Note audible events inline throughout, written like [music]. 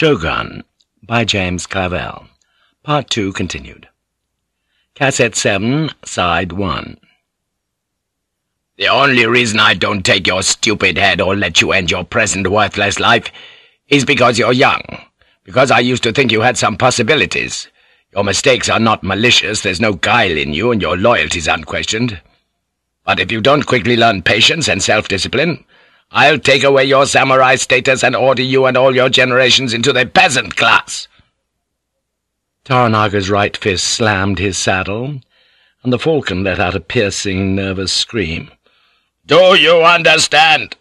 Shogun by James Clavell. Part 2 continued. Cassette 7, Side 1. The only reason I don't take your stupid head or let you end your present worthless life is because you're young, because I used to think you had some possibilities. Your mistakes are not malicious, there's no guile in you, and your loyalty's unquestioned. But if you don't quickly learn patience and self-discipline, I'll take away your samurai status and order you and all your generations into the peasant class.' Toranaga's right fist slammed his saddle, and the falcon let out a piercing, nervous scream. "'Do you understand?'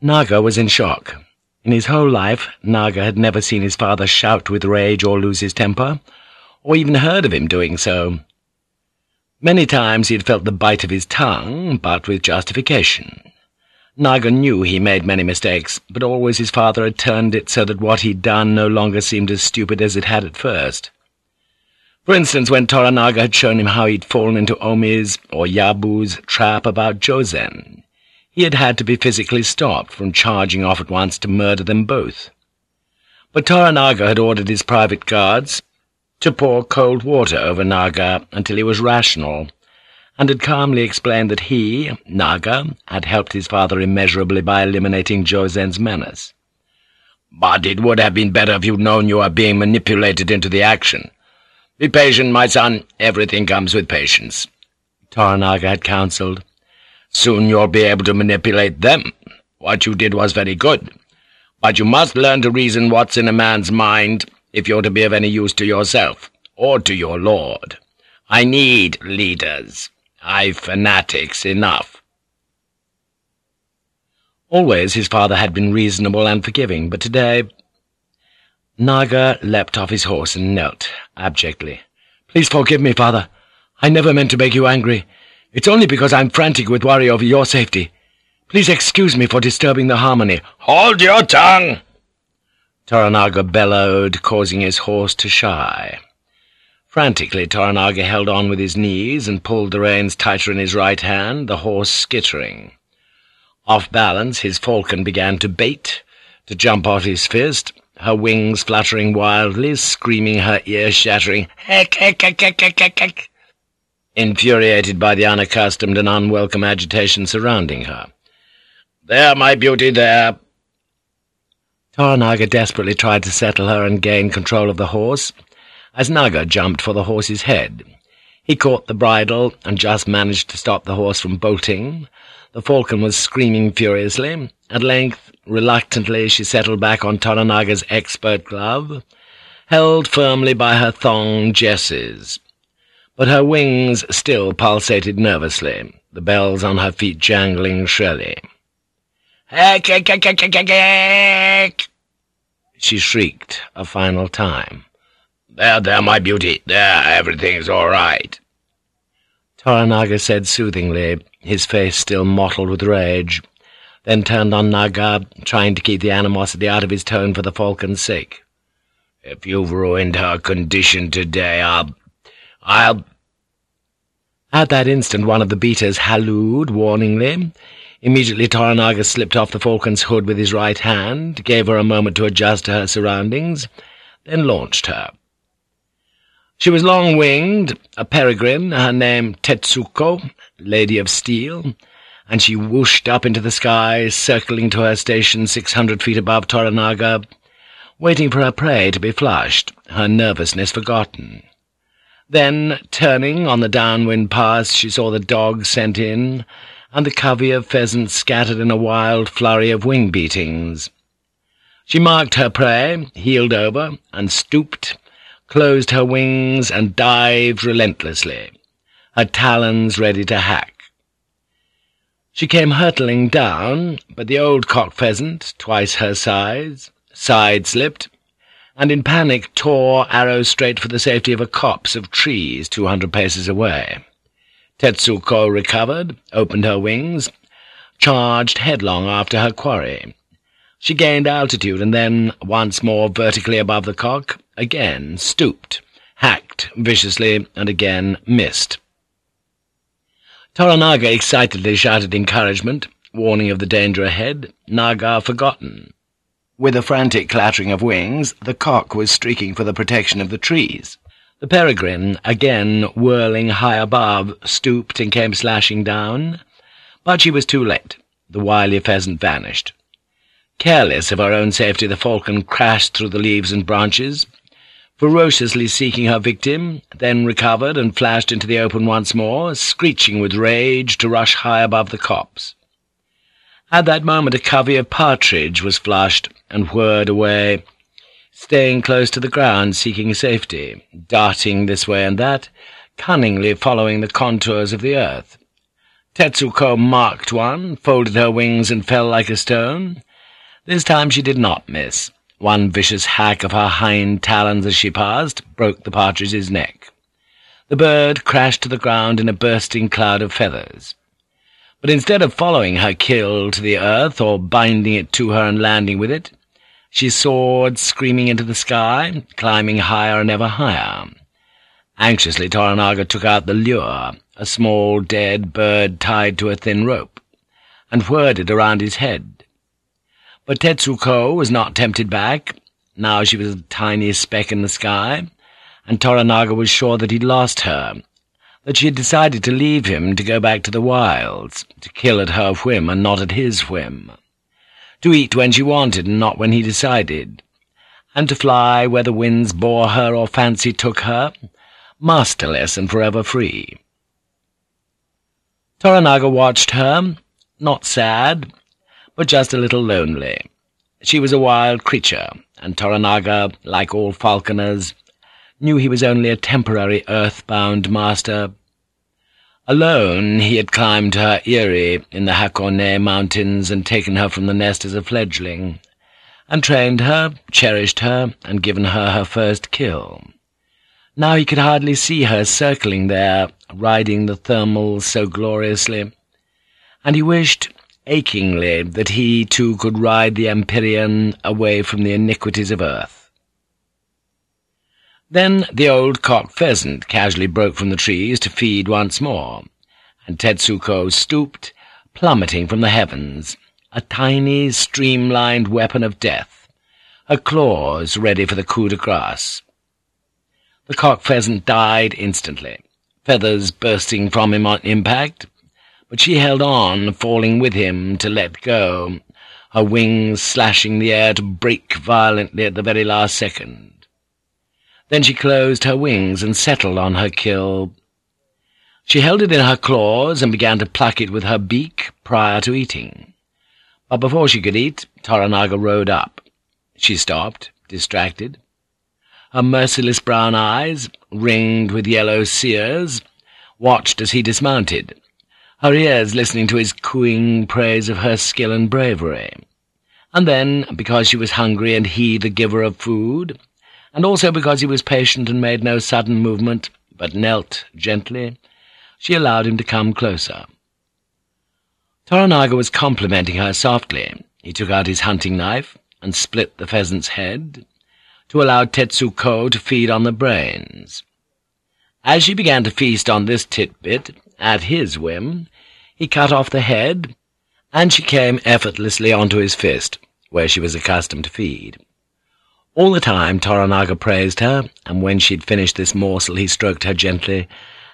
Naga was in shock. In his whole life, Naga had never seen his father shout with rage or lose his temper, or even heard of him doing so. Many times he had felt the bite of his tongue, but with justification. Naga knew he made many mistakes, but always his father had turned it so that what he'd done no longer seemed as stupid as it had at first. For instance, when Toranaga had shown him how he'd fallen into Omi's or Yabu's trap about Jozen, he had had to be physically stopped from charging off at once to murder them both. But Toranaga had ordered his private guards, to pour cold water over Naga until he was rational, and had calmly explained that he, Naga, had helped his father immeasurably by eliminating Jozen's menace. "'But it would have been better if you'd known you were being manipulated into the action. Be patient, my son. Everything comes with patience,' Toranaga had counseled. "'Soon you'll be able to manipulate them. What you did was very good. But you must learn to reason what's in a man's mind if you're to be of any use to yourself, or to your lord. I need leaders. I've fanatics enough.' Always his father had been reasonable and forgiving, but today... Naga leapt off his horse and knelt, abjectly. "'Please forgive me, father. I never meant to make you angry. It's only because I'm frantic with worry over your safety. Please excuse me for disturbing the harmony.' "'Hold your tongue!' Toranaga bellowed, causing his horse to shy. Frantically, Toranaga held on with his knees and pulled the reins tighter in his right hand, the horse skittering. Off balance, his falcon began to bait, to jump out his fist, her wings fluttering wildly, screaming her ear-shattering heck, heck, heck, heck, heck, heck, heck, infuriated by the unaccustomed and unwelcome agitation surrounding her. "'There, my beauty, there!' Toranaga desperately tried to settle her and gain control of the horse, as Naga jumped for the horse's head. He caught the bridle and just managed to stop the horse from bolting. The falcon was screaming furiously. At length, reluctantly, she settled back on Toranaga's expert glove, held firmly by her thong jesses. But her wings still pulsated nervously, the bells on her feet jangling shrilly. She shrieked a final time. "'There, there, my beauty, there, everything's all right.' Toranaga said soothingly, his face still mottled with rage, then turned on Naga, trying to keep the animosity out of his tone for the falcon's sake. "'If you've ruined her condition today, I'll... I'll—' At that instant one of the beaters hallooed warningly, Immediately Toranaga slipped off the falcon's hood with his right hand, gave her a moment to adjust to her surroundings, then launched her. She was long-winged, a peregrine, her name Tetsuko, Lady of Steel, and she whooshed up into the sky, circling to her station six hundred feet above Toranaga, waiting for her prey to be flushed, her nervousness forgotten. Then, turning on the downwind pass, she saw the dog sent in, and the covey of pheasants scattered in a wild flurry of wing beatings. She marked her prey, heeled over, and stooped, closed her wings, and dived relentlessly, her talons ready to hack. She came hurtling down, but the old cock pheasant, twice her size, side-slipped, and in panic tore arrow straight for the safety of a copse of trees two hundred paces away. Tetsuko recovered, opened her wings, charged headlong after her quarry. She gained altitude and then, once more vertically above the cock, again stooped, hacked viciously, and again missed. Toranaga excitedly shouted encouragement, warning of the danger ahead, Naga forgotten. With a frantic clattering of wings, the cock was streaking for the protection of the trees. The peregrine, again whirling high above, stooped and came slashing down, but she was too late. The wily pheasant vanished. Careless of her own safety, the falcon crashed through the leaves and branches, ferociously seeking her victim, then recovered and flashed into the open once more, screeching with rage to rush high above the copse. At that moment a covey of partridge was flushed and whirred away, staying close to the ground, seeking safety, darting this way and that, cunningly following the contours of the earth. Tetsuko marked one, folded her wings and fell like a stone. This time she did not miss. One vicious hack of her hind talons as she passed broke the partridge's neck. The bird crashed to the ground in a bursting cloud of feathers. But instead of following her kill to the earth or binding it to her and landing with it, she soared screaming into the sky, climbing higher and ever higher. Anxiously Toranaga took out the lure, a small dead bird tied to a thin rope, and whirled it around his head. But Tetsuko was not tempted back. Now she was a tiny speck in the sky, and Toranaga was sure that he'd lost her, that she had decided to leave him to go back to the wilds, to kill at her whim and not at his whim, to eat when she wanted and not when he decided, and to fly where the winds bore her or fancy took her, masterless and forever free. Toranaga watched her, not sad, but just a little lonely. She was a wild creature, and Toranaga, like all falconers, knew he was only a temporary earth-bound master. Alone he had climbed her eyrie in the Hakone Mountains and taken her from the nest as a fledgling, and trained her, cherished her, and given her her first kill. Now he could hardly see her circling there, riding the thermals so gloriously, and he wished achingly that he too could ride the Empyrean away from the iniquities of earth. Then the old cock pheasant casually broke from the trees to feed once more, and Tetsuko stooped, plummeting from the heavens, a tiny, streamlined weapon of death, her claws ready for the coup de grace. The cock pheasant died instantly, feathers bursting from him on impact, but she held on, falling with him to let go, her wings slashing the air to break violently at the very last second. Then she closed her wings and settled on her kill. She held it in her claws and began to pluck it with her beak prior to eating. But before she could eat, Toranaga rode up. She stopped, distracted. Her merciless brown eyes, ringed with yellow sears, watched as he dismounted, her ears listening to his cooing praise of her skill and bravery. And then, because she was hungry and he the giver of food, and also because he was patient and made no sudden movement, but knelt gently, she allowed him to come closer. Toranaga was complimenting her softly. He took out his hunting knife and split the pheasant's head, to allow Tetsuko to feed on the brains. As she began to feast on this titbit, at his whim, he cut off the head, and she came effortlessly onto his fist, where she was accustomed to feed. All the time Toranaga praised her, and when she'd finished this morsel he stroked her gently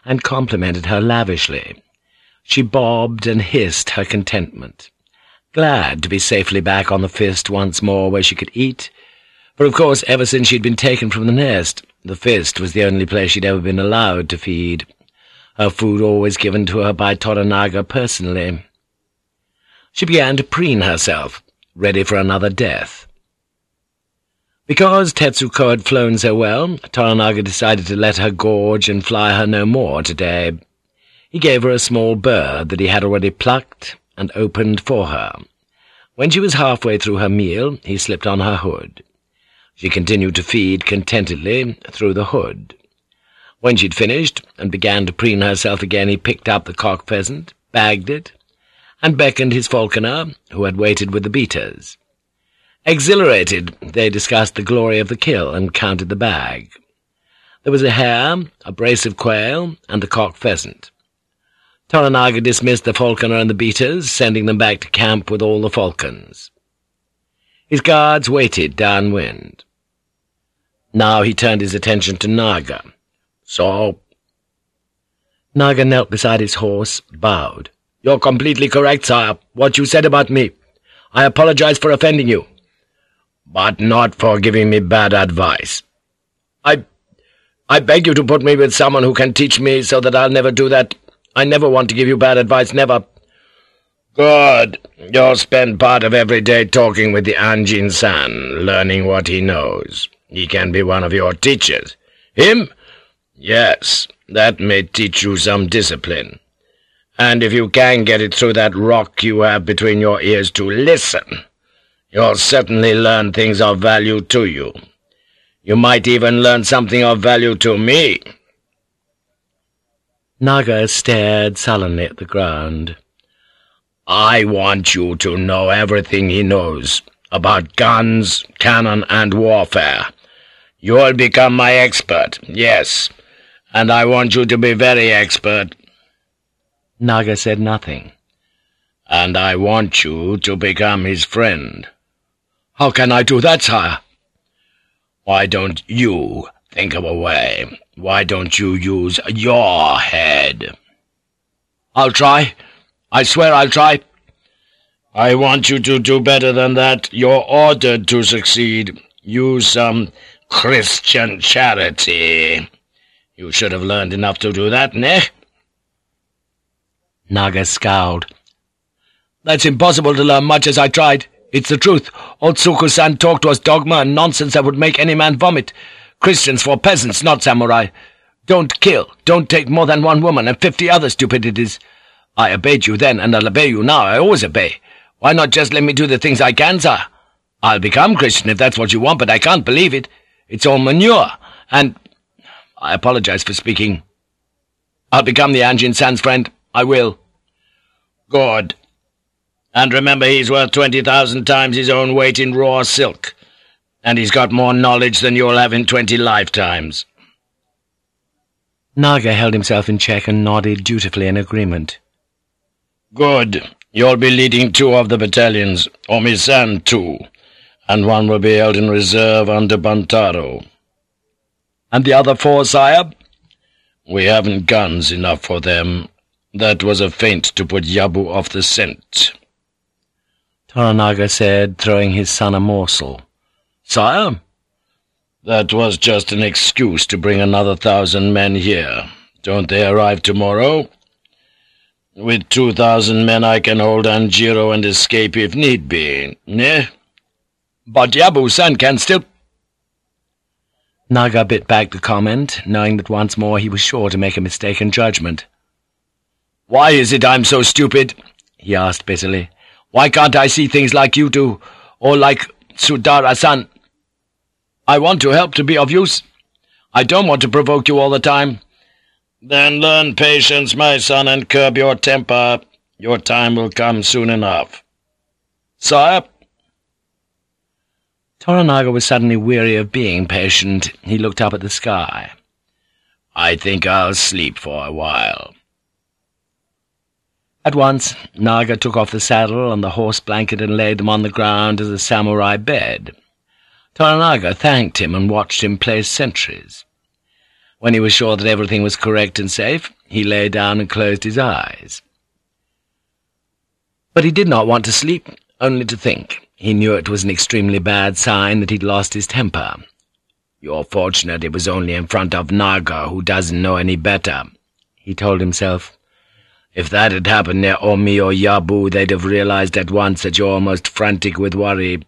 and complimented her lavishly. She bobbed and hissed her contentment, glad to be safely back on the fist once more where she could eat, for of course ever since she'd been taken from the nest, the fist was the only place she'd ever been allowed to feed her food always given to her by Toranaga personally. She began to preen herself, ready for another death. Because Tetsuko had flown so well, Toranaga decided to let her gorge and fly her no more today. He gave her a small bird that he had already plucked and opened for her. When she was halfway through her meal, he slipped on her hood. She continued to feed contentedly through the hood. When she'd finished and began to preen herself again, he picked up the cock pheasant, bagged it, and beckoned his falconer, who had waited with the beaters. Exhilarated, they discussed the glory of the kill and counted the bag. There was a hare, a brace of quail, and the cock pheasant. Toranaga dismissed the falconer and the beaters, sending them back to camp with all the falcons. His guards waited downwind. Now he turned his attention to Naga. So? Naga knelt beside his horse, bowed. You're completely correct, sire. What you said about me. I apologize for offending you. But not for giving me bad advice. I... I beg you to put me with someone who can teach me so that I'll never do that. I never want to give you bad advice, never. Good. You'll spend part of every day talking with the Anjin San, learning what he knows. He can be one of your teachers. Him? Yes, that may teach you some discipline. And if you can get it through that rock you have between your ears to listen, you'll certainly learn things of value to you. You might even learn something of value to me.' Naga stared sullenly at the ground. I want you to know everything he knows about guns, cannon, and warfare. You'll become my expert, yes, and I want you to be very expert. Naga said nothing. And I want you to become his friend. How can I do that, sire? Why don't you think of a way? Why don't you use your head? I'll try. I swear I'll try. I want you to do better than that. You're ordered to succeed. Use some Christian charity. You should have learned enough to do that, ne? Naga scowled. That's impossible to learn much as I tried. It's the truth. Otsuku-san talked was dogma and nonsense that would make any man vomit. Christians for peasants, not samurai. Don't kill. Don't take more than one woman and fifty other stupidities. I obeyed you then, and I'll obey you now. I always obey. Why not just let me do the things I can, sir? I'll become Christian if that's what you want, but I can't believe it. It's all manure, and... I apologize for speaking. I'll become the Anjin San's friend. I will. Good. And remember he's worth twenty thousand times his own weight in raw silk. And he's got more knowledge than you'll have in twenty lifetimes. Naga held himself in check and nodded dutifully in agreement. Good. You'll be leading two of the battalions, Omisan too, and one will be held in reserve under Buntaro. And the other four, sire? We haven't guns enough for them. That was a feint to put Yabu off the scent. Toranaga said, throwing his son a morsel. Sire? That was just an excuse to bring another thousand men here. Don't they arrive tomorrow? With two thousand men I can hold Anjiro and escape if need be, ne? But Yabu-san can still... Naga bit back the comment, knowing that once more he was sure to make a mistaken judgment. "'Why is it I'm so stupid?' he asked bitterly. "'Why can't I see things like you do, or like Sudara-san? I want to help to be of use. I don't want to provoke you all the time. Then learn patience, my son, and curb your temper. Your time will come soon enough. Sire? Toranaga was suddenly weary of being patient. He looked up at the sky. I think I'll sleep for a while. At once, Naga took off the saddle and the horse blanket and laid them on the ground as a samurai bed. Toranaga thanked him and watched him place sentries. When he was sure that everything was correct and safe, he lay down and closed his eyes. But he did not want to sleep, only to think. He knew it was an extremely bad sign that he'd lost his temper. You're fortunate it was only in front of Naga, who doesn't know any better, he told himself. If that had happened near Omi or Yabu, they'd have realized at once that you're almost frantic with worry,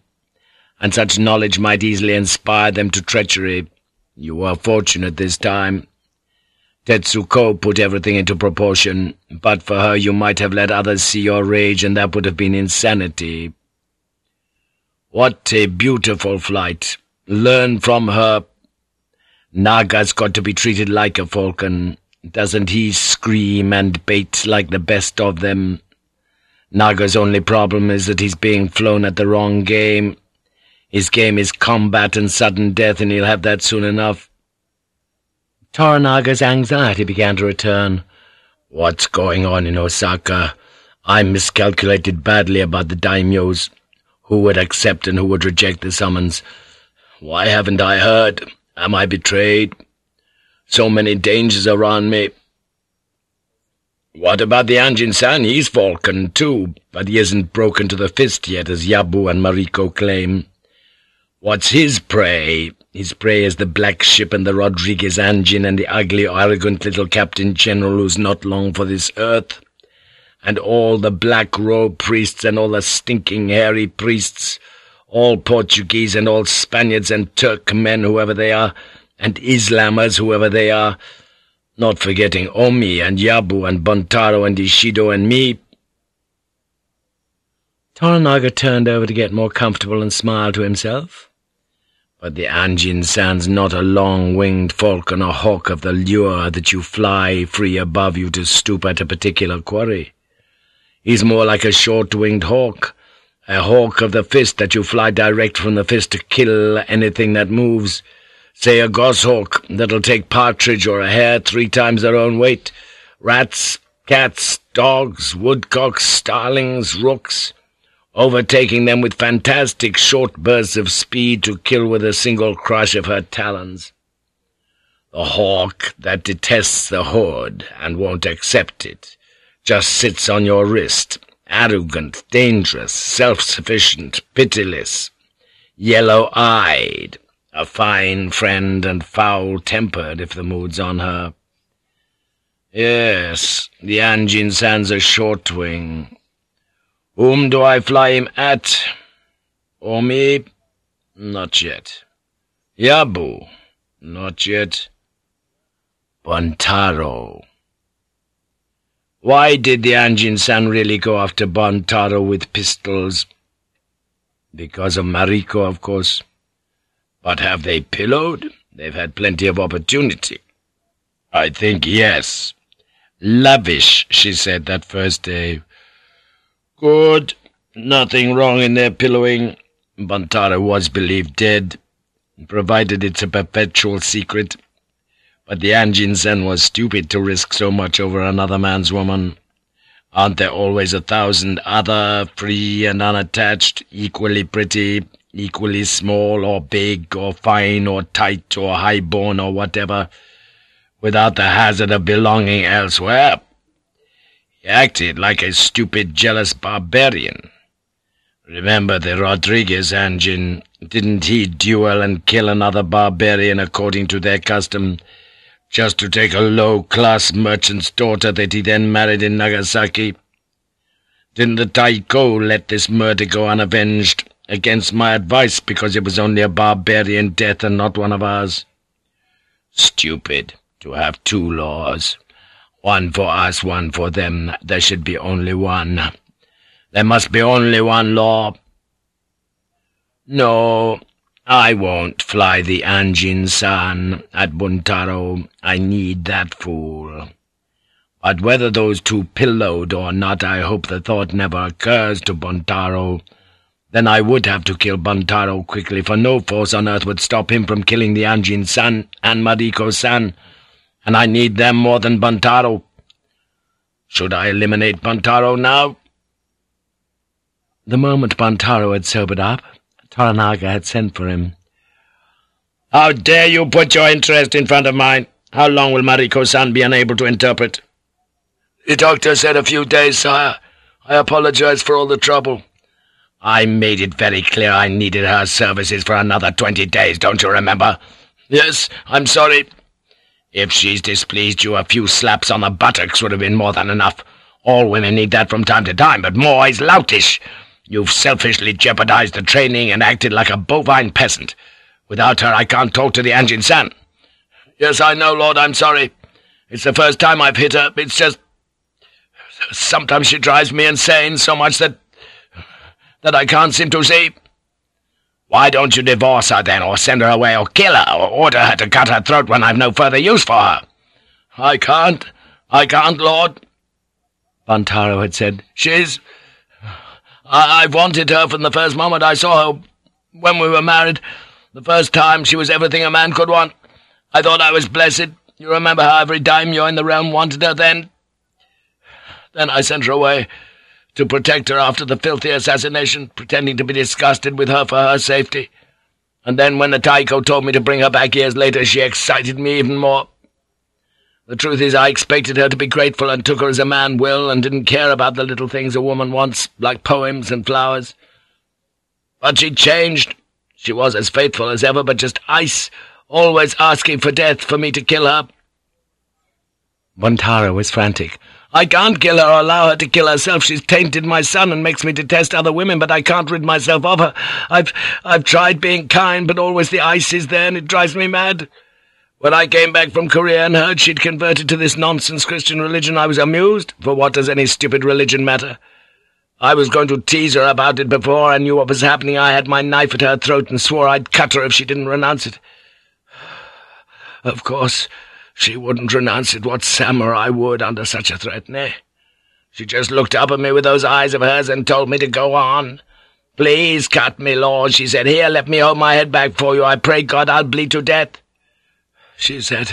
and such knowledge might easily inspire them to treachery. You were fortunate this time. Tetsuko put everything into proportion, but for her you might have let others see your rage, and that would have been insanity. What a beautiful flight. Learn from her. Naga's got to be treated like a falcon. Doesn't he scream and bait like the best of them? Naga's only problem is that he's being flown at the wrong game. His game is combat and sudden death, and he'll have that soon enough. Toranaga's anxiety began to return. What's going on in Osaka? I miscalculated badly about the daimyos. Who would accept and who would reject the summons? Why haven't I heard? Am I betrayed? So many dangers around me. What about the Anjin San? He's Falcon, too, but he isn't broken to the fist yet, as Yabu and Mariko claim. What's his prey? His prey is the black ship and the Rodriguez Anjin and the ugly, arrogant little Captain General who's not long for this earth. And all the black robe priests and all the stinking hairy priests, all Portuguese and all Spaniards and Turk men, whoever they are, and Islamers, whoever they are, not forgetting Omi and Yabu and Buntaro and Ishido and me. Toranaga turned over to get more comfortable and smiled to himself. But the Anjin San's not a long-winged falcon or hawk of the lure that you fly free above you to stoop at a particular quarry. He's more like a short-winged hawk, a hawk of the fist that you fly direct from the fist to kill anything that moves, Say a goshawk that'll take partridge or a hare three times their own weight, rats, cats, dogs, woodcocks, starlings, rooks, overtaking them with fantastic short bursts of speed to kill with a single crush of her talons. The hawk that detests the hood and won't accept it just sits on your wrist, arrogant, dangerous, self-sufficient, pitiless, yellow-eyed, a fine friend and foul-tempered if the mood's on her. Yes, the Anjin San's a short-wing. Whom do I fly him at? Or me? Not yet. Yabu? Not yet. Buntaro. Why did the Anjin San really go after Buntaro with pistols? Because of Mariko, of course. But have they pillowed? They've had plenty of opportunity. I think yes. Lavish, she said that first day. Good. Nothing wrong in their pillowing. Buntaro was believed dead, provided it's a perpetual secret. But the Anjin San was stupid to risk so much over another man's woman. Aren't there always a thousand other, free and unattached, equally pretty, equally small or big or fine or tight or high-born or whatever, without the hazard of belonging elsewhere. He acted like a stupid, jealous barbarian. Remember the Rodriguez Anjin? Didn't he duel and kill another barbarian according to their custom, just to take a low-class merchant's daughter that he then married in Nagasaki? Didn't the Taiko let this murder go unavenged, against my advice because it was only a barbarian death and not one of ours. Stupid to have two laws. One for us, one for them. There should be only one. There must be only one law. No, I won't fly the Anjin-san at Buntaro. I need that fool. But whether those two pillowed or not, I hope the thought never occurs to Buntaro. Then I would have to kill Buntaro quickly, for no force on earth would stop him from killing the Anjin-san and Mariko-san, and I need them more than Buntaro. Should I eliminate Buntaro now? The moment Buntaro had sobered up, Toranaga had sent for him. How dare you put your interest in front of mine? How long will Mariko-san be unable to interpret? The doctor said a few days, sire. I apologize for all the trouble. I made it very clear I needed her services for another twenty days, don't you remember? Yes, I'm sorry. If she's displeased you, a few slaps on the buttocks would have been more than enough. All women need that from time to time, but more is loutish. You've selfishly jeopardized the training and acted like a bovine peasant. Without her, I can't talk to the Anjin-san. Yes, I know, Lord, I'm sorry. It's the first time I've hit her. It's just... Sometimes she drives me insane so much that that I can't seem to see. Why don't you divorce her, then, or send her away, or kill her, or order her to cut her throat when I've no further use for her? I can't. I can't, Lord. Buntaro had said. She's... I I've wanted her from the first moment I saw her when we were married. The first time she was everything a man could want. I thought I was blessed. You remember how every daimyo in the realm wanted her then? Then I sent her away to protect her after the filthy assassination, pretending to be disgusted with her for her safety. And then when the Taiko told me to bring her back years later, she excited me even more. The truth is, I expected her to be grateful and took her as a man will and didn't care about the little things a woman wants, like poems and flowers. But she changed. She was as faithful as ever, but just ice, always asking for death for me to kill her. Buntaro was frantic. I can't kill her or allow her to kill herself. She's tainted my son and makes me detest other women, but I can't rid myself of her. I've I've tried being kind, but always the ice is there, and it drives me mad. When I came back from Korea and heard she'd converted to this nonsense Christian religion, I was amused, for what does any stupid religion matter? I was going to tease her about it before I knew what was happening. I had my knife at her throat and swore I'd cut her if she didn't renounce it. [sighs] Of course, she wouldn't renounce it. What samurai would under such a threat, nay? She just looked up at me with those eyes of hers and told me to go on. Please cut me, Lord, she said. Here, let me hold my head back for you. I pray God I'll bleed to death. She said,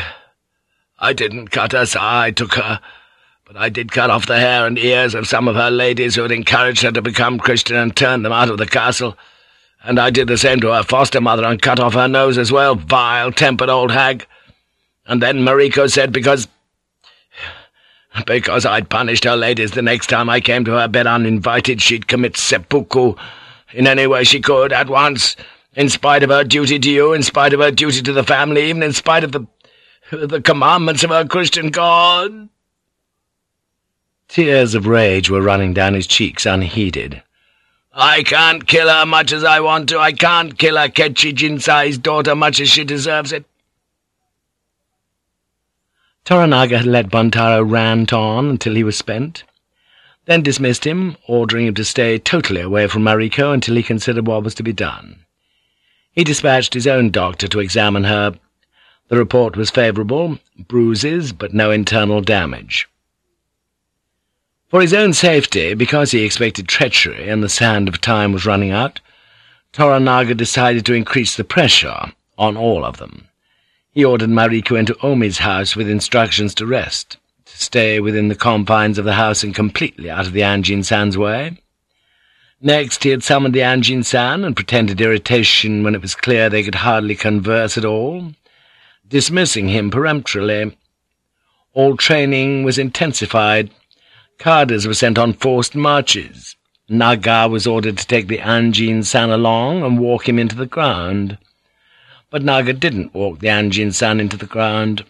I didn't cut her, sir. I took her but I did cut off the hair and ears of some of her ladies who had encouraged her to become Christian and turned them out of the castle. And I did the same to her foster mother and cut off her nose as well, vile-tempered old hag. And then Mariko said because... Because I'd punished her ladies the next time I came to her bed uninvited, she'd commit seppuku in any way she could at once, in spite of her duty to you, in spite of her duty to the family, even in spite of the... the commandments of her Christian God. Tears of rage were running down his cheeks unheeded. I can't kill her much as I want to. I can't kill her Akechi Jinsai's daughter much as she deserves it. Toranaga had let Buntaro rant on until he was spent, then dismissed him, ordering him to stay totally away from Mariko until he considered what was to be done. He dispatched his own doctor to examine her. The report was favourable, bruises, but no internal damage. For his own safety, because he expected treachery and the sand of time was running out, Toranaga decided to increase the pressure on all of them. He ordered Mariko into Omi's house with instructions to rest, to stay within the confines of the house and completely out of the Anjin-san's way. Next, he had summoned the Anjin-san and pretended irritation when it was clear they could hardly converse at all, dismissing him peremptorily. All training was intensified, Cadres were sent on forced marches. Naga was ordered to take the Anjin-san along and walk him into the ground. But Naga didn't walk the Anjin-san into the ground.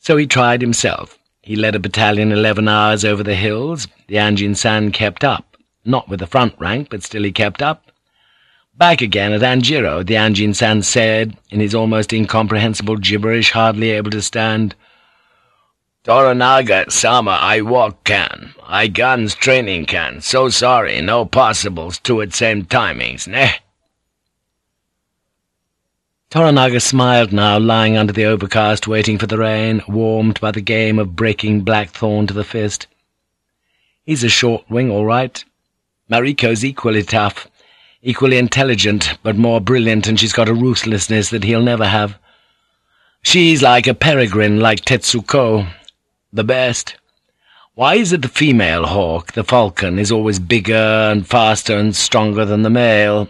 So he tried himself. He led a battalion eleven hours over the hills. The Anjin-san kept up. Not with the front rank, but still he kept up. Back again at Anjiro, the Anjin-san said, in his almost incomprehensible gibberish, hardly able to stand, Toranaga, Sama, I walk can. I guns training can. So sorry, no possibles, two at same timings, ne? Toranaga smiled now, lying under the overcast, waiting for the rain, warmed by the game of breaking Blackthorn to the fist. He's a short wing, all right. Mariko's equally tough, equally intelligent, but more brilliant, and she's got a ruthlessness that he'll never have. She's like a peregrine, like Tetsuko, the best. Why is it the female hawk, the falcon, is always bigger and faster and stronger than the male?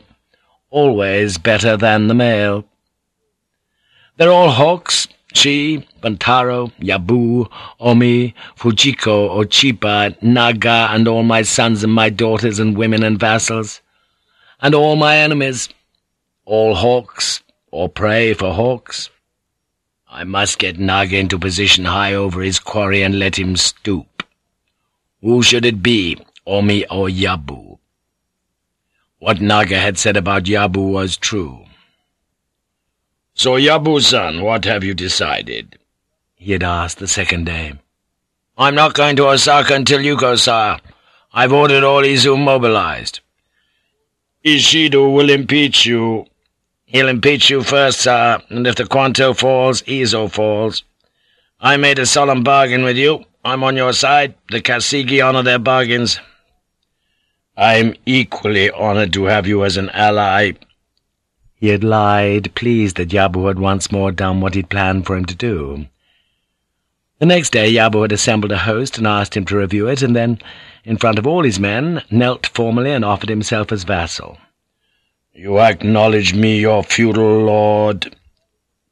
Always better than the male. They're all hawks, she, Buntaro, Yabu, Omi, Fujiko, Ochiba, Naga, and all my sons and my daughters and women and vassals. And all my enemies. All hawks, or prey for hawks. I must get Naga into position high over his quarry and let him stoop. Who should it be, Omi or Yabu? What Naga had said about Yabu was true. So, Yabu-san, what have you decided? he had asked the second day. I'm not going to Osaka until you go, sir. I've ordered all Izu mobilized. Ishido will impeach you, He'll impeach you first, sir, and if the Kwanto falls, Izu falls. I made a solemn bargain with you. I'm on your side. The Kasigi honor their bargains. I'm equally honored to have you as an ally. He had lied, pleased that Yabu had once more done what he'd planned for him to do. The next day Yabu had assembled a host and asked him to review it, and then, in front of all his men, knelt formally and offered himself as vassal. "'You acknowledge me your feudal lord,'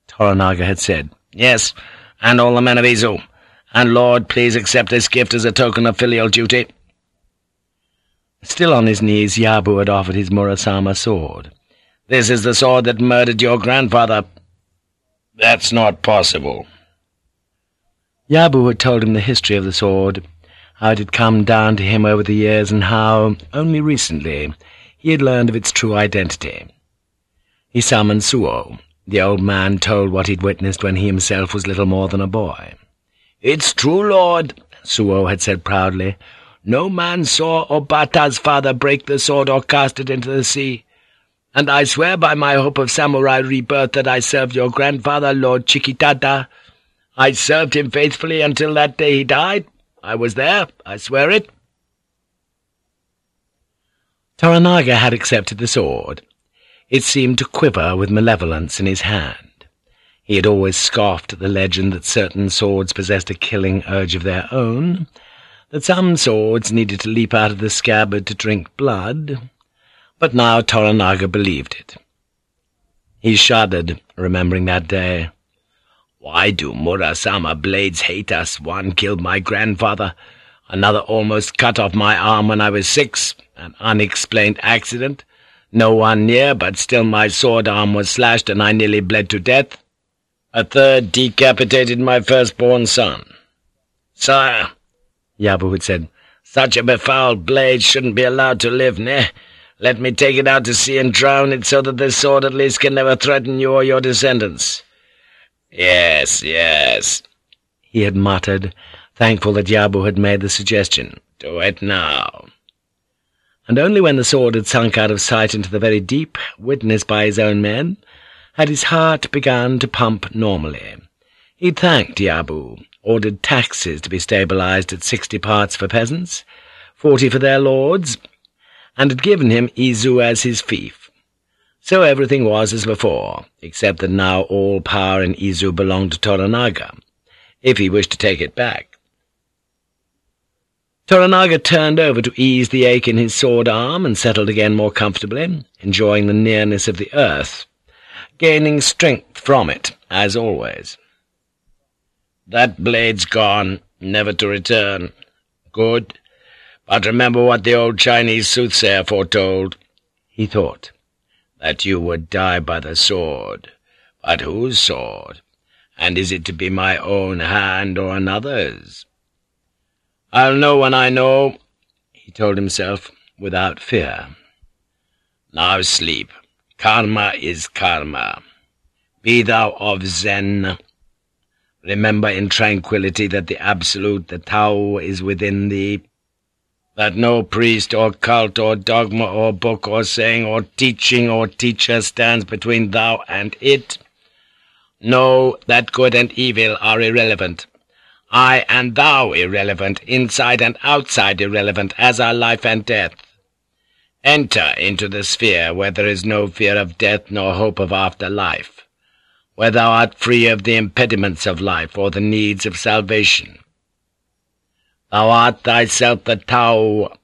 Toranaga had said. "'Yes, and all the men of Izu. And, Lord, please accept this gift as a token of filial duty.' Still on his knees, Yabu had offered his Murasama sword. "'This is the sword that murdered your grandfather.' "'That's not possible.' Yabu had told him the history of the sword, how it had come down to him over the years, and how, only recently, he had learned of its true identity. He summoned Suo. The old man told what he'd witnessed when he himself was little more than a boy. "'It's true, Lord,' Suo had said proudly. No man saw Obata's father break the sword or cast it into the sea. And I swear by my hope of samurai rebirth that I served your grandfather, Lord Chikitada. I served him faithfully until that day he died. I was there, I swear it.' Toranaga had accepted the sword. It seemed to quiver with malevolence in his hand. He had always scoffed at the legend that certain swords possessed a killing urge of their own, that some swords needed to leap out of the scabbard to drink blood, but now Toranaga believed it. He shuddered, remembering that day. Why do Murasama blades hate us? One killed my grandfather, another almost cut off my arm when I was six, an unexplained accident, no one near, but still my sword arm was slashed and I nearly bled to death. A third decapitated my firstborn son. Sire, Yabu had said. Such a befouled blade shouldn't be allowed to live, ne? Let me take it out to sea and drown it so that this sword at least can never threaten you or your descendants. Yes, yes, he had muttered, thankful that Yabu had made the suggestion. Do it now. And only when the sword had sunk out of sight into the very deep, witnessed by his own men, had his heart begun to pump normally. He'd thanked Yabu, ordered taxes to be stabilized at sixty parts for peasants, forty for their lords, and had given him Izu as his fief. So everything was as before, except that now all power in Izu belonged to Toranaga, if he wished to take it back. Toranaga turned over to ease the ache in his sword arm and settled again more comfortably, enjoying the nearness of the earth, gaining strength from it, as always. That blade's gone, never to return. Good. But remember what the old Chinese soothsayer foretold, he thought, that you would die by the sword. But whose sword? And is it to be my own hand or another's? I'll know when I know, he told himself, without fear. Now sleep. Karma is karma. Be thou of Zen, Remember in tranquillity that the Absolute, the Tao, is within thee, that no priest or cult or dogma or book or saying or teaching or teacher stands between thou and it. Know that good and evil are irrelevant. I and thou irrelevant, inside and outside irrelevant, as are life and death. Enter into the sphere where there is no fear of death nor hope of afterlife where thou art free of the impediments of life or the needs of salvation. Thou art thyself the Tao,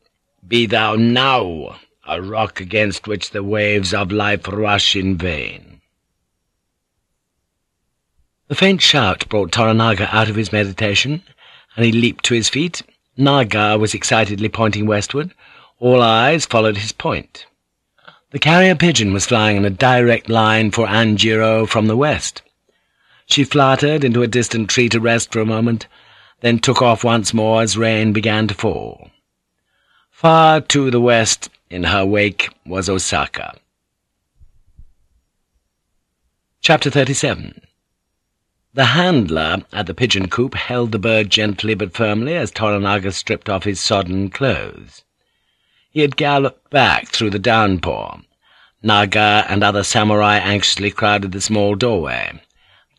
be thou now a rock against which the waves of life rush in vain. The faint shout brought Toranaga out of his meditation, and he leaped to his feet. Naga was excitedly pointing westward. All eyes followed his point. The carrier pigeon was flying in a direct line for Anjiro from the west. She fluttered into a distant tree to rest for a moment, then took off once more as rain began to fall. Far to the west, in her wake, was Osaka. Chapter 37 The handler at the pigeon coop held the bird gently but firmly as Toranaga stripped off his sodden clothes. He had galloped back through the downpour. Naga and other samurai anxiously crowded the small doorway,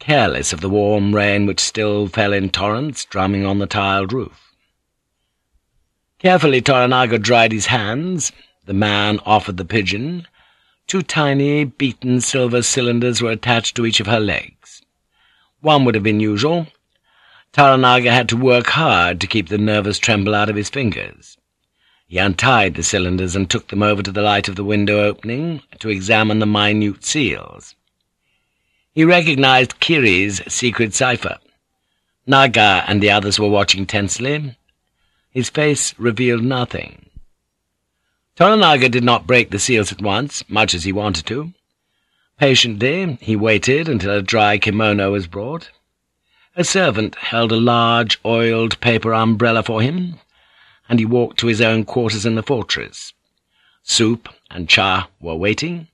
careless of the warm rain which still fell in torrents, drumming on the tiled roof. Carefully Toranaga dried his hands. The man offered the pigeon. Two tiny, beaten silver cylinders were attached to each of her legs. One would have been usual. Toranaga had to work hard to keep the nervous tremble out of his fingers. He untied the cylinders and took them over to the light of the window opening to examine the minute seals. He recognized Kiri's secret cipher. Naga and the others were watching tensely. His face revealed nothing. Toranaga did not break the seals at once, much as he wanted to. Patiently, he waited until a dry kimono was brought. A servant held a large, oiled paper umbrella for him, and he walked to his own quarters in the fortress. Soup and cha were waiting.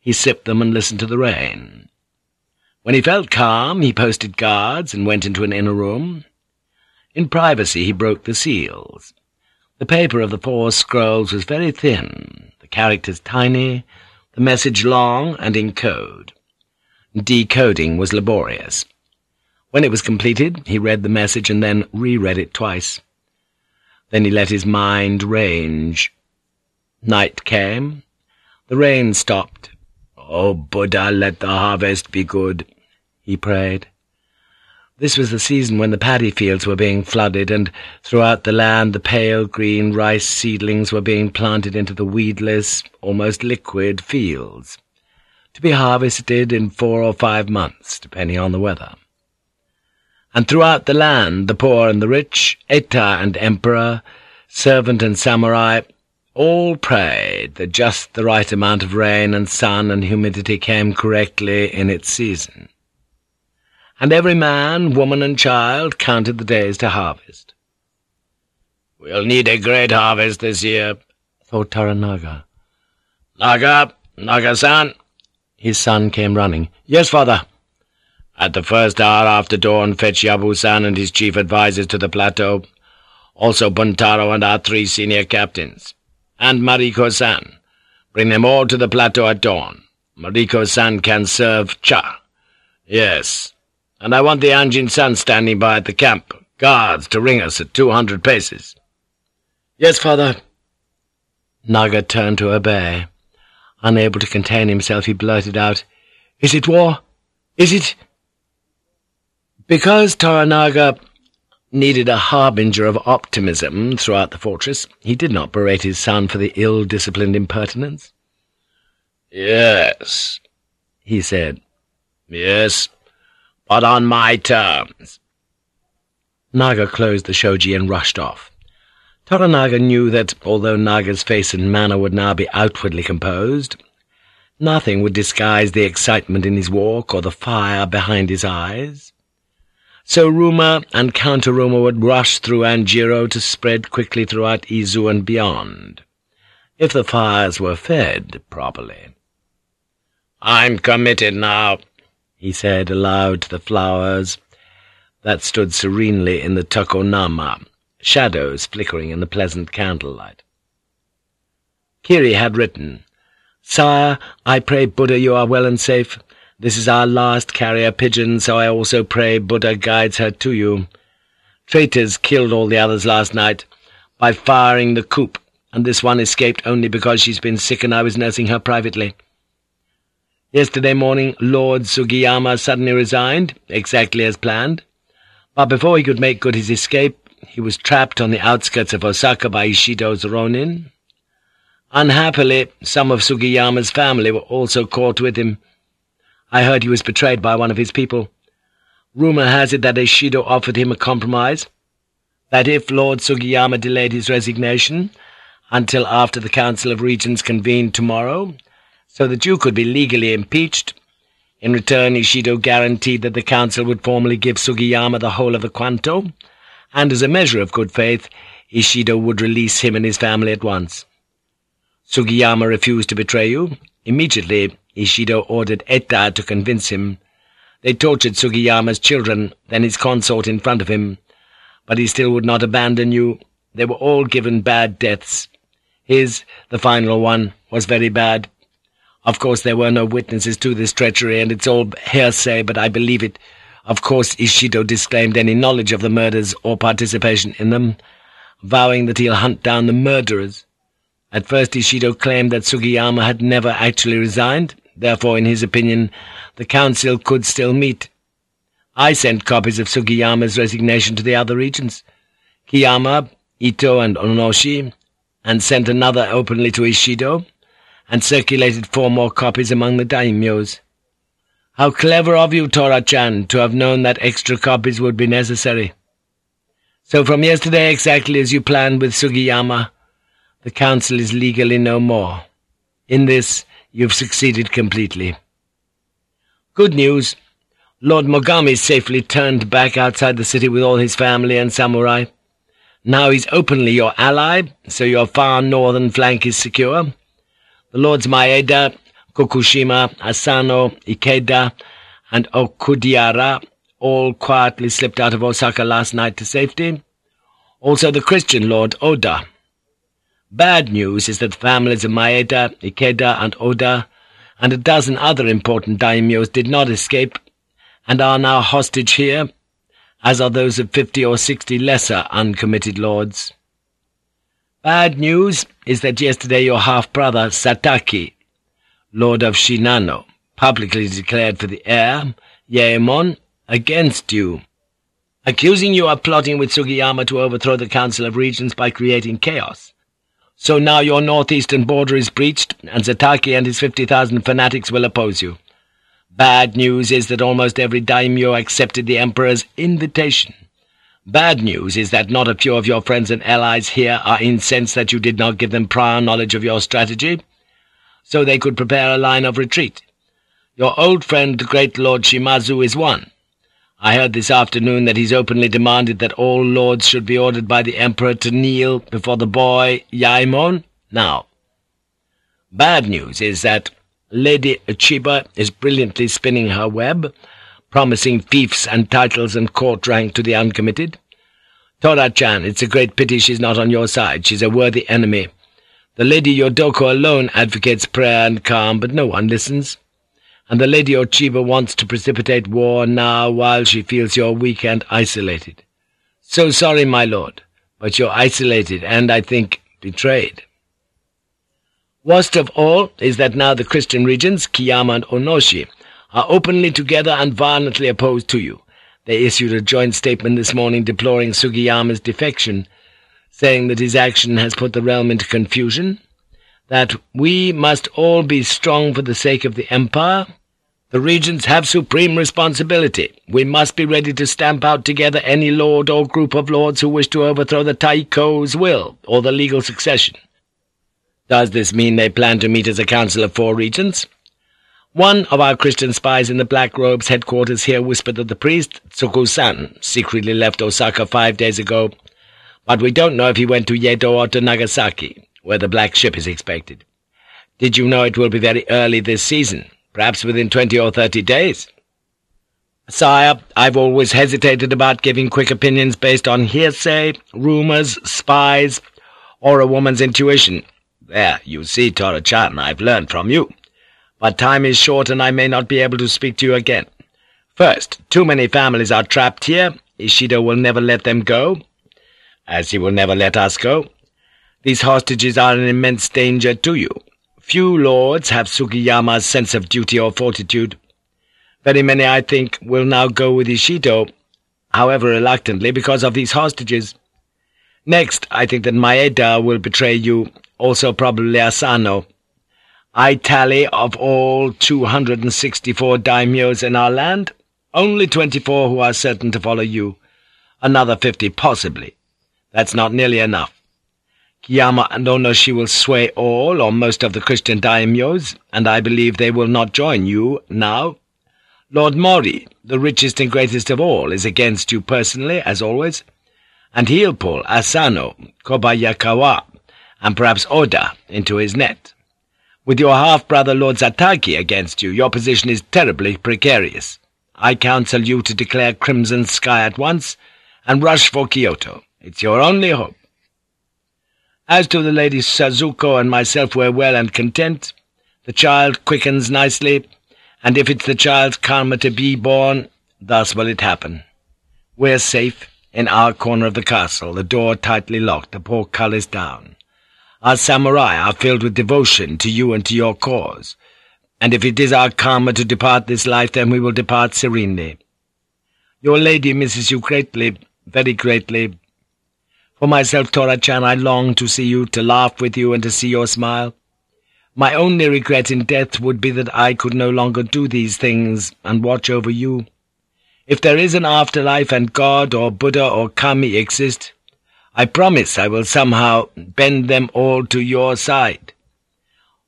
He sipped them and listened to the rain. When he felt calm, he posted guards and went into an inner room. In privacy, he broke the seals. The paper of the four scrolls was very thin, the characters tiny, the message long and in code. Decoding was laborious. When it was completed, he read the message and then reread it twice. Then he let his mind range. Night came. The rain stopped. Oh, Buddha, let the harvest be good, he prayed. This was the season when the paddy fields were being flooded, and throughout the land the pale green rice seedlings were being planted into the weedless, almost liquid fields, to be harvested in four or five months, depending on the weather and throughout the land the poor and the rich, Eta and emperor, servant and samurai, all prayed that just the right amount of rain and sun and humidity came correctly in its season. And every man, woman, and child counted the days to harvest. "'We'll need a great harvest this year,' thought Toranaga. "'Naga, Naga-san!' His son came running. "'Yes, father.' At the first hour after dawn, fetch Yabu-san and his chief advisers to the plateau. Also Buntaro and our three senior captains. And Mariko-san. Bring them all to the plateau at dawn. Mariko-san can serve cha. Yes. And I want the Anjin-san standing by at the camp. Guards to ring us at two hundred paces. Yes, father. Naga turned to obey. Unable to contain himself, he blurted out, Is it war? Is it— because Toranaga needed a harbinger of optimism throughout the fortress, he did not berate his son for the ill-disciplined impertinence. "'Yes,' he said. "'Yes, but on my terms.' Naga closed the shoji and rushed off. Toranaga knew that, although Naga's face and manner would now be outwardly composed, nothing would disguise the excitement in his walk or the fire behind his eyes so rumour and counter-rumour would rush through Anjiro to spread quickly throughout Izu and beyond, if the fires were fed properly. "'I'm committed now,' he said aloud to the flowers that stood serenely in the tokonoma, shadows flickering in the pleasant candlelight. Kiri had written, Sire, I pray Buddha you are well and safe. This is our last carrier pigeon, so I also pray Buddha guides her to you. Traitors killed all the others last night by firing the coop, and this one escaped only because she's been sick and I was nursing her privately. Yesterday morning, Lord Sugiyama suddenly resigned, exactly as planned. But before he could make good his escape, he was trapped on the outskirts of Osaka by Ishido's ronin. Unhappily, some of Sugiyama's family were also caught with him, I heard he was betrayed by one of his people. Rumour has it that Ishido offered him a compromise, that if Lord Sugiyama delayed his resignation until after the Council of Regents convened tomorrow, so that you could be legally impeached, in return Ishido guaranteed that the Council would formally give Sugiyama the whole of the Kwanto, and as a measure of good faith, Ishido would release him and his family at once. Sugiyama refused to betray you. Immediately, Ishido ordered Eta to convince him. They tortured Sugiyama's children, then his consort in front of him. But he still would not abandon you. They were all given bad deaths. His, the final one, was very bad. Of course there were no witnesses to this treachery, and it's all hearsay, but I believe it. Of course Ishido disclaimed any knowledge of the murders or participation in them, vowing that he'll hunt down the murderers. At first Ishido claimed that Sugiyama had never actually resigned, Therefore, in his opinion, the council could still meet. I sent copies of Sugiyama's resignation to the other regents, Kiyama, Ito, and Onoshi, and sent another openly to Ishido, and circulated four more copies among the daimyos. How clever of you, Tora-chan, to have known that extra copies would be necessary. So from yesterday, exactly as you planned with Sugiyama, the council is legally no more. In this, you've succeeded completely. Good news. Lord Mogami safely turned back outside the city with all his family and samurai. Now he's openly your ally, so your far northern flank is secure. The Lords Maeda, Kokushima, Asano, Ikeda, and Okudaira all quietly slipped out of Osaka last night to safety. Also the Christian Lord Oda. Bad news is that the families of Maeda, Ikeda, and Oda, and a dozen other important daimyos did not escape, and are now hostage here, as are those of fifty or sixty lesser uncommitted lords. Bad news is that yesterday your half-brother, Zataki, lord of Shinano, publicly declared for the heir, Yaemon, against you, accusing you of plotting with Sugiyama to overthrow the Council of Regents by creating chaos. So now your northeastern border is breached, and Zataki and his fifty thousand fanatics will oppose you. Bad news is that almost every daimyo accepted the Emperor's invitation. Bad news is that not a few of your friends and allies here are incensed that you did not give them prior knowledge of your strategy, so they could prepare a line of retreat. Your old friend, the great Lord Shimazu, is one. I heard this afternoon that he's openly demanded that all lords should be ordered by the Emperor to kneel before the boy Yaemon now. Bad news is that Lady Ochiba is brilliantly spinning her web, promising fiefs and titles and court rank to the uncommitted. Tora-chan, it's a great pity she's not on your side. She's a worthy enemy. The Lady Yodoko alone advocates prayer and calm, but no one listens. And the Lady Ochiba wants to precipitate war now while she feels you're weak and isolated. So sorry, my lord, but you're isolated and, I think, betrayed. Worst of all is that now the Christian regents, Kiyama and Onoshi, are openly together and violently opposed to you. They issued a joint statement this morning deploring Sugiyama's defection, saying that his action has put the realm into confusion, that we must all be strong for the sake of the Empire. The regents have supreme responsibility. We must be ready to stamp out together any lord or group of lords who wish to overthrow the Taiko's will, or the legal succession. Does this mean they plan to meet as a council of four regents? One of our Christian spies in the Black Robe's headquarters here whispered that the priest, Tsukku-san, secretly left Osaka five days ago, but we don't know if he went to Yedo or to Nagasaki, where the Black Ship is expected. Did you know it will be very early this season, perhaps within twenty or thirty days? Sire, I've always hesitated about giving quick opinions based on hearsay, rumors, spies, or a woman's intuition, there, you see, Tora-chan, I've learned from you. But time is short and I may not be able to speak to you again. First, too many families are trapped here. Ishido will never let them go, as he will never let us go. These hostages are an immense danger to you. Few lords have Sugiyama's sense of duty or fortitude. Very many, I think, will now go with Ishido, however reluctantly, because of these hostages. Next, I think that Maeda will betray you also probably Asano. I tally of all 264 daimyos in our land, only 24 who are certain to follow you, another 50 possibly. That's not nearly enough. Kiyama and Onoshi will sway all or most of the Christian daimyos, and I believe they will not join you now. Lord Mori, the richest and greatest of all, is against you personally, as always, and he'll pull Asano, Kobayakawa, and perhaps Oda into his net. With your half-brother Lord Zataki against you, your position is terribly precarious. I counsel you to declare Crimson Sky at once, and rush for Kyoto. It's your only hope. As to the Lady Sazuko and myself, we're well and content. The child quickens nicely, and if it's the child's karma to be born, thus will it happen. We're safe, in our corner of the castle, the door tightly locked, the portcullis down. Our samurai are filled with devotion to you and to your cause, and if it is our karma to depart this life, then we will depart serenely. Your lady misses you greatly, very greatly. For myself, Tora-chan, I long to see you, to laugh with you, and to see your smile. My only regret in death would be that I could no longer do these things and watch over you. If there is an afterlife and God or Buddha or Kami exist, I promise I will somehow bend them all to your side.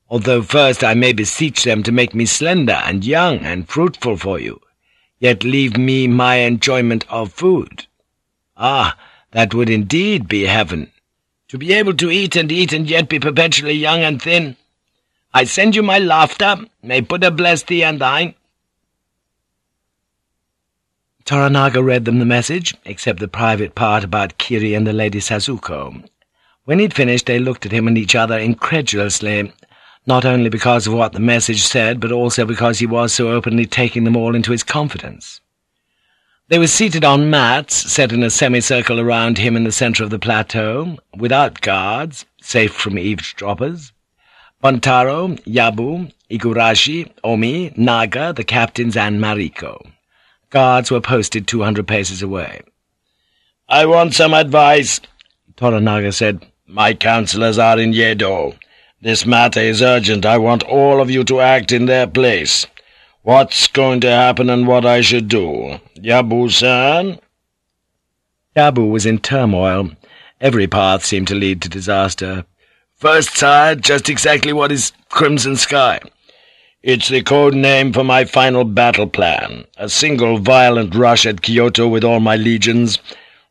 Although first I may beseech them to make me slender and young and fruitful for you, yet leave me my enjoyment of food. Ah, that would indeed be heaven, to be able to eat and eat and yet be perpetually young and thin. I send you my laughter, may Buddha bless thee and thine. Toranaga read them the message, except the private part about Kiri and the Lady Sazuko. When he'd finished, they looked at him and each other incredulously, not only because of what the message said, but also because he was so openly taking them all into his confidence. They were seated on mats, set in a semicircle around him in the centre of the plateau, without guards, safe from eavesdroppers. Buntaro, Yabu, Igurashi, Omi, Naga, the captains, and Mariko. Guards were posted two hundred paces away. "'I want some advice,' Toranaga said. "'My counselors are in Yedo. This matter is urgent. I want all of you to act in their place. What's going to happen and what I should do? Yabu-san?' Yabu was in turmoil. Every path seemed to lead to disaster. First, sire, just exactly what is Crimson Sky? It's the code name for my final battle plan. A single violent rush at Kyoto with all my legions,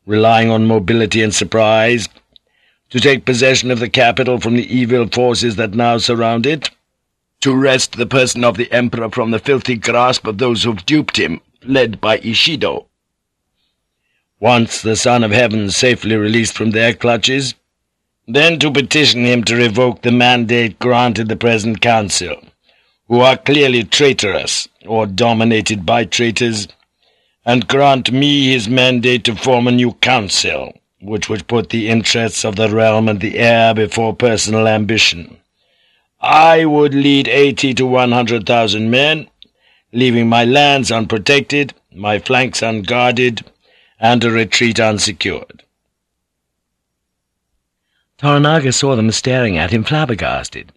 relying on mobility and surprise, to take possession of the capital from the evil forces that now surround it, to wrest the person of the Emperor from the filthy grasp of those who've duped him, led by Ishido. Once the Son of Heaven safely released from their clutches, then to petition him to revoke the mandate granted the present council who are clearly traitorous, or dominated by traitors, and grant me his mandate to form a new council, which would put the interests of the realm and the heir before personal ambition. I would lead eighty to one hundred thousand men, leaving my lands unprotected, my flanks unguarded, and a retreat unsecured. Toranaga saw them staring at him flabbergasted.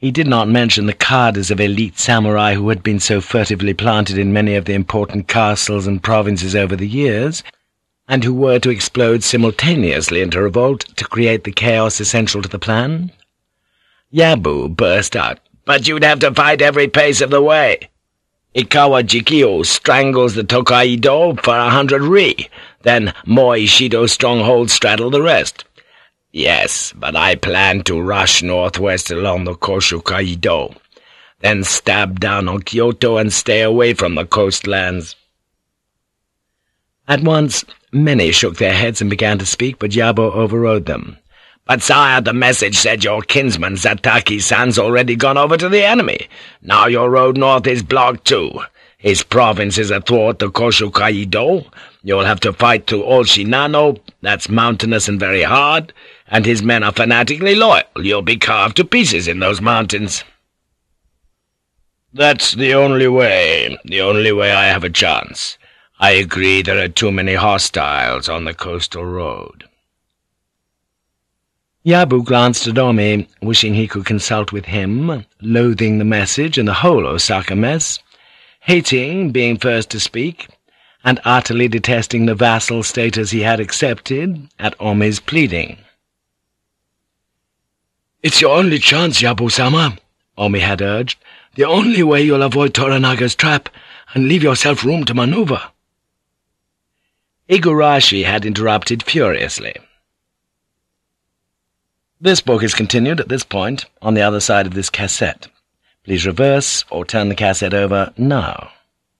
He did not mention the cadres of elite samurai who had been so furtively planted in many of the important castles and provinces over the years, and who were to explode simultaneously into revolt to create the chaos essential to the plan. Yabu burst out, "'But you'd have to fight every pace of the way. Ikawa Jikkyu strangles the Tokaido for a hundred ri, then more Ishido strongholds straddle the rest. Yes, but I plan to rush northwest along the Koshu Kaido, then stab down on Kyoto and stay away from the coastlands. At once, many shook their heads and began to speak, but Yabu overrode them. But sire, the message said your kinsman Zataki-san's already gone over to the enemy. Now your road north is blocked too. His province is athwart the Koshu Kaido. You'll have to fight through Old Shinano, that's mountainous and very hard, and his men are fanatically loyal. You'll be carved to pieces in those mountains. That's the only way, the only way I have a chance. I agree there are too many hostiles on the coastal road. Yabu glanced at Omi, wishing he could consult with him, loathing the message and the whole Osaka mess, hating being first to speak, and utterly detesting the vassal status he had accepted at Omi's pleading. "'It's your only chance, Yabu-sama,' Omi had urged. "'The only way you'll avoid Toranaga's trap and leave yourself room to maneuver.' Igurashi had interrupted furiously. This book is continued at this point on the other side of this cassette. Please reverse or turn the cassette over now.